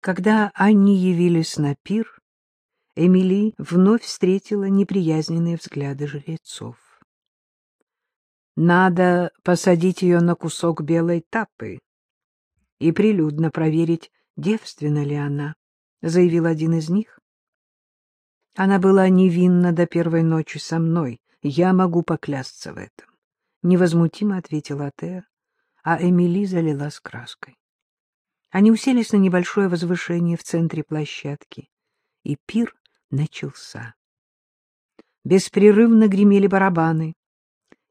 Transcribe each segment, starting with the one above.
Когда они явились на пир, Эмили вновь встретила неприязненные взгляды жрецов. «Надо посадить ее на кусок белой тапы и прилюдно проверить, девственна ли она», — заявил один из них. «Она была невинна до первой ночи со мной, я могу поклясться в этом», — невозмутимо ответила Теа, а Эмили залилась краской. Они уселись на небольшое возвышение в центре площадки, и пир начался. Беспрерывно гремели барабаны.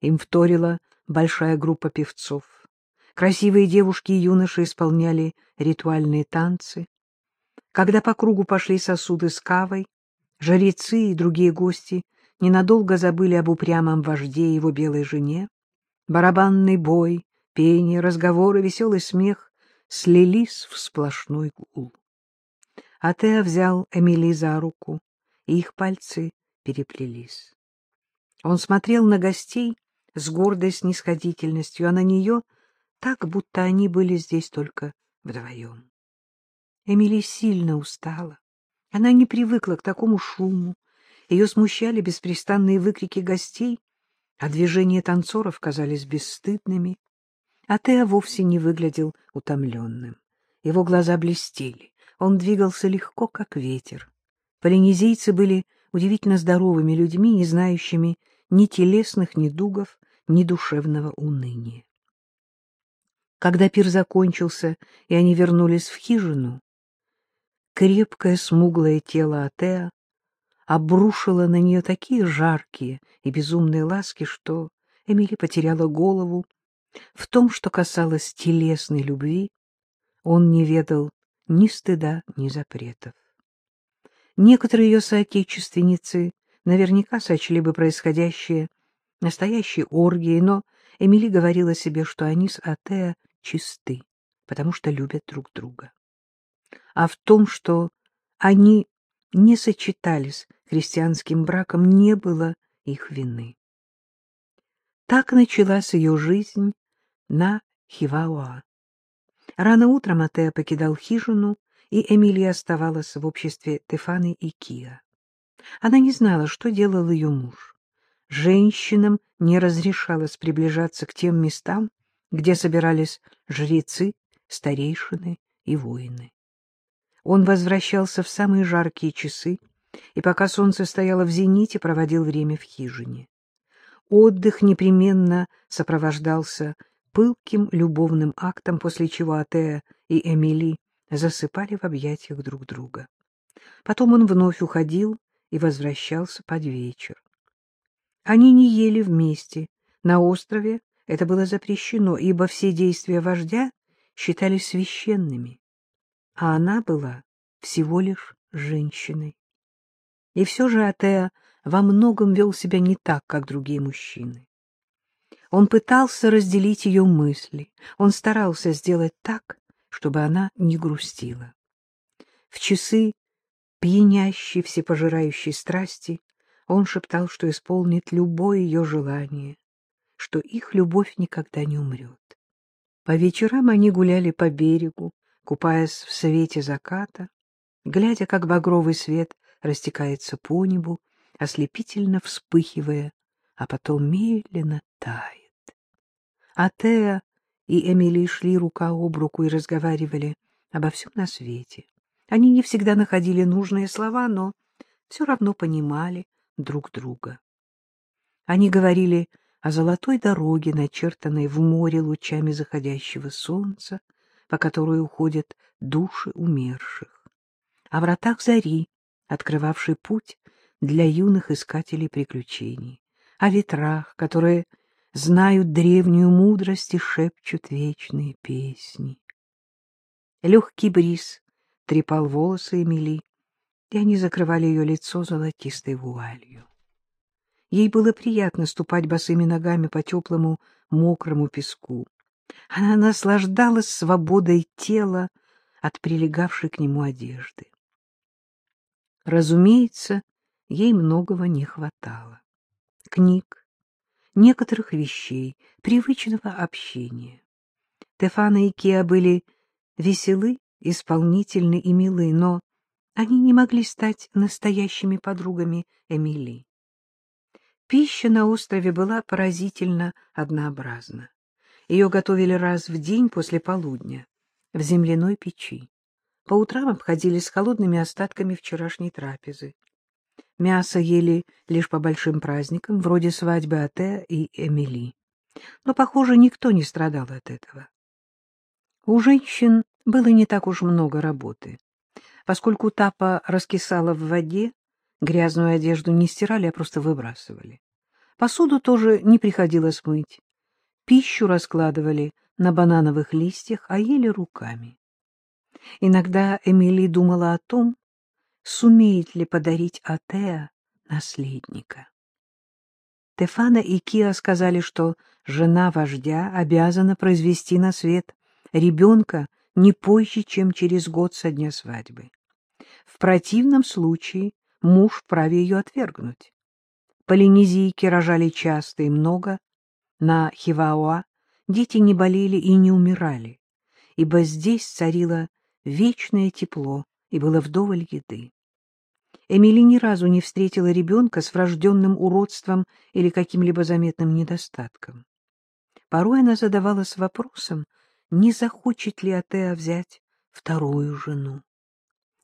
Им вторила большая группа певцов. Красивые девушки и юноши исполняли ритуальные танцы. Когда по кругу пошли сосуды с кавой, жрецы и другие гости ненадолго забыли об упрямом вожде и его белой жене. Барабанный бой, пение, разговоры, веселый смех слились в сплошной гул. Атеа взял Эмили за руку, и их пальцы переплелись. Он смотрел на гостей с гордой снисходительностью, а на нее так, будто они были здесь только вдвоем. Эмили сильно устала. Она не привыкла к такому шуму. Ее смущали беспрестанные выкрики гостей, а движения танцоров казались бесстыдными. А вовсе не выглядел утомленным. Его глаза блестели, он двигался легко, как ветер. Полинезийцы были удивительно здоровыми людьми, не знающими ни телесных недугов, ни душевного уныния. Когда пир закончился, и они вернулись в хижину, крепкое смуглое тело Атеа обрушило на нее такие жаркие и безумные ласки, что Эмили потеряла голову в том, что касалось телесной любви, он не ведал ни стыда, ни запретов. Некоторые ее соотечественницы наверняка сочли бы происходящее настоящей оргией, но Эмили говорила себе, что они с Атеа чисты, потому что любят друг друга. А в том, что они не сочетались христианским браком, не было их вины. Так началась ее жизнь на Хивауа. Рано утром Атеа покидал хижину, и Эмилия оставалась в обществе Тефаны и Киа. Она не знала, что делал ее муж. Женщинам не разрешалось приближаться к тем местам, где собирались жрецы, старейшины и воины. Он возвращался в самые жаркие часы, и пока солнце стояло в зените, проводил время в хижине. Отдых непременно сопровождался пылким любовным актом, после чего Атеа и Эмили засыпали в объятиях друг друга. Потом он вновь уходил и возвращался под вечер. Они не ели вместе. На острове это было запрещено, ибо все действия вождя считались священными, а она была всего лишь женщиной. И все же Атеа во многом вел себя не так, как другие мужчины. Он пытался разделить ее мысли, он старался сделать так, чтобы она не грустила. В часы пьянящей, всепожирающей страсти он шептал, что исполнит любое ее желание, что их любовь никогда не умрет. По вечерам они гуляли по берегу, купаясь в свете заката, глядя, как багровый свет растекается по небу, ослепительно вспыхивая, а потом медленно тает. А Теа и Эмили шли рука об руку и разговаривали обо всем на свете. Они не всегда находили нужные слова, но все равно понимали друг друга. Они говорили о золотой дороге, начертанной в море лучами заходящего солнца, по которой уходят души умерших, о вратах зари, открывавшей путь для юных искателей приключений, о ветрах, которые знают древнюю мудрость и шепчут вечные песни. Легкий бриз трепал волосы Эмили, и они закрывали ее лицо золотистой вуалью. Ей было приятно ступать босыми ногами по теплому мокрому песку. Она наслаждалась свободой тела от прилегавшей к нему одежды. Разумеется, ей многого не хватало. Книг, некоторых вещей, привычного общения. Тефана и Киа были веселы исполнительны и милы, но они не могли стать настоящими подругами Эмили. Пища на острове была поразительно однообразна. Ее готовили раз в день после полудня в земляной печи. По утрам обходили с холодными остатками вчерашней трапезы. Мясо ели лишь по большим праздникам, вроде свадьбы Ате и Эмили. Но, похоже, никто не страдал от этого. У женщин было не так уж много работы. Поскольку тапа раскисала в воде, грязную одежду не стирали, а просто выбрасывали. Посуду тоже не приходилось мыть. Пищу раскладывали на банановых листьях, а ели руками. Иногда Эмили думала о том, сумеет ли подарить Атеа наследника. Тефана и Киа сказали, что жена вождя обязана произвести на свет ребенка не позже, чем через год со дня свадьбы. В противном случае муж вправе ее отвергнуть. Полинезийки рожали часто и много. На Хивауа дети не болели и не умирали, ибо здесь царило вечное тепло и было вдоволь еды. Эмили ни разу не встретила ребенка с врожденным уродством или каким-либо заметным недостатком. Порой она задавалась вопросом, не захочет ли Атеа взять вторую жену.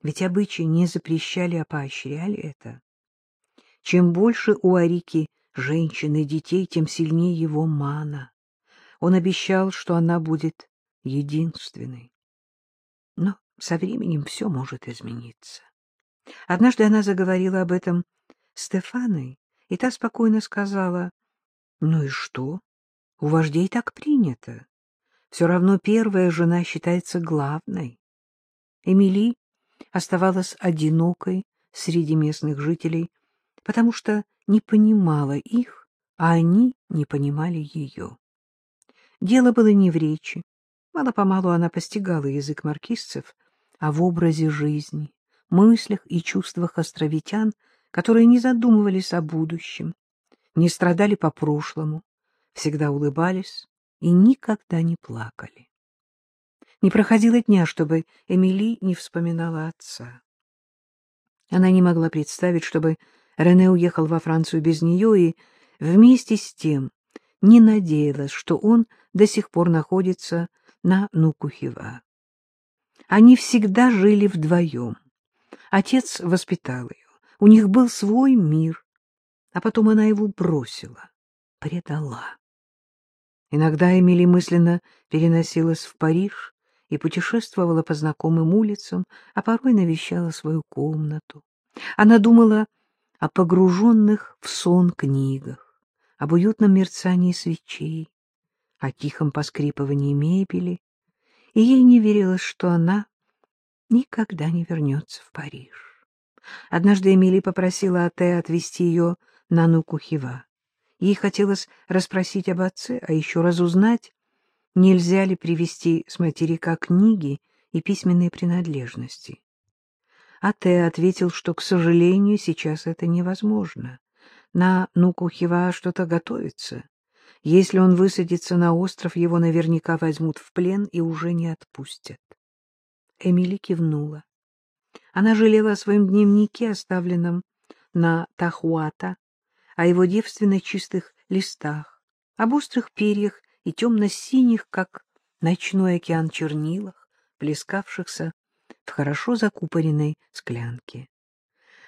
Ведь обычаи не запрещали, а поощряли это. Чем больше у Арики женщин и детей, тем сильнее его мана. Он обещал, что она будет единственной. Но со временем все может измениться. Однажды она заговорила об этом Стефаной, и та спокойно сказала, «Ну и что? У вождей так принято. Все равно первая жена считается главной». Эмили оставалась одинокой среди местных жителей, потому что не понимала их, а они не понимали ее. Дело было не в речи. Мало-помалу она постигала язык маркизцев, а в образе жизни, мыслях и чувствах островитян, которые не задумывались о будущем, не страдали по прошлому, всегда улыбались и никогда не плакали. Не проходило дня, чтобы Эмили не вспоминала отца. Она не могла представить, чтобы Рене уехал во Францию без нее и вместе с тем не надеялась, что он до сих пор находится на Нукухива. Они всегда жили вдвоем. Отец воспитал ее, у них был свой мир, а потом она его бросила, предала. Иногда Эмили мысленно переносилась в Париж и путешествовала по знакомым улицам, а порой навещала свою комнату. Она думала о погруженных в сон книгах, об уютном мерцании свечей, о тихом поскрипывании мебели, и ей не верилось, что она никогда не вернется в Париж. Однажды Эмили попросила Ате отвезти ее на Нукухива. Ей хотелось расспросить об отце, а еще разузнать, нельзя ли привезти с материка книги и письменные принадлежности. Ате ответил, что, к сожалению, сейчас это невозможно. На Нукухива что-то готовится. Если он высадится на остров, его наверняка возьмут в плен и уже не отпустят. Эмили кивнула. Она жалела о своем дневнике, оставленном на Тахуата, о его девственно чистых листах, об острых перьях и темно-синих, как ночной океан чернилах, плескавшихся в хорошо закупоренной склянке.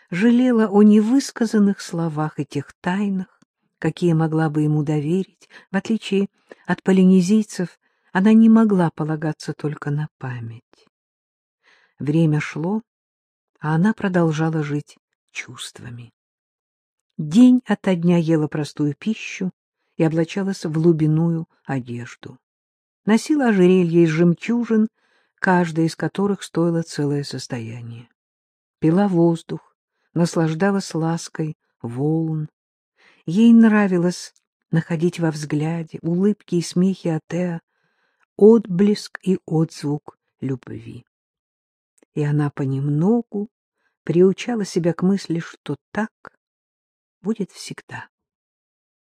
Жалела о невысказанных словах и тех тайнах, какие могла бы ему доверить. В отличие от полинезийцев, она не могла полагаться только на память. Время шло, а она продолжала жить чувствами. День ото дня ела простую пищу и облачалась в глубиную одежду. Носила ожерелье из жемчужин, каждая из которых стоила целое состояние. Пила воздух, наслаждалась лаской волн. Ей нравилось находить во взгляде, улыбке и смехе Атеа отблеск и отзвук любви. И она понемногу приучала себя к мысли, что так будет всегда.